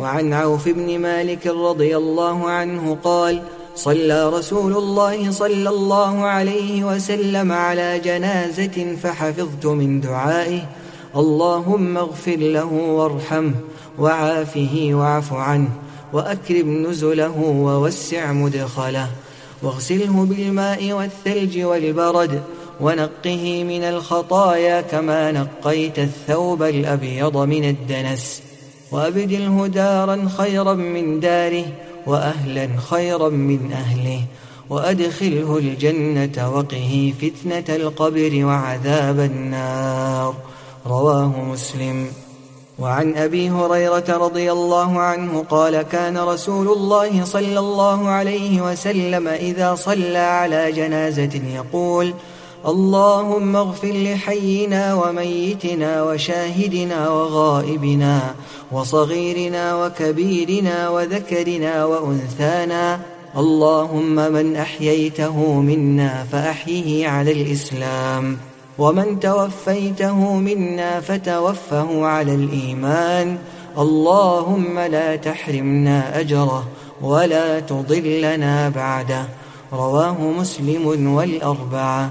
وعن عوف بن مالك رضي الله عنه قال صلى رسول الله صلى الله عليه وسلم على جنازة فحفظت من دعائه اللهم اغفر له وارحمه وعافه واعف عنه وأكرم نزله ووسع مدخله واغسله بالماء والثلج والبرد ونقه من الخطايا كما نقيت الثوب الأبيض من الدنس. وأبدله دارا خيرا من داره وأهلا خيرا من أهله وأدخله الجنة وقه فتنة القبر وعذاب النار رواه مسلم. وعن أبي هريرة رضي الله عنه قال كان رسول الله صلى الله عليه وسلم إذا صلى على جنازة يقول اللهم اغفر لحينا وميتنا وشاهدنا وغائبنا وصغيرنا وكبيرنا وذكرنا وأنثانا. اللهم من أحييته منا فأحيه على الإسلام. ومن توفيته منا فتوفه على الإيمان. اللهم لا تحرمنا أجره ولا تضلنا بعده. رواه مسلم والأربعة.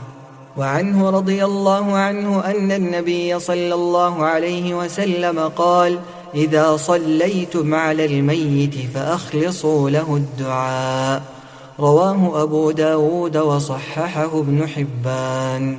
وعنه رضي الله عنه أن النبي صلى الله عليه وسلم قال إذا صليتم على الميت فأخلصوا له الدعاء. رواه أبو داود وصححه ابن حبان.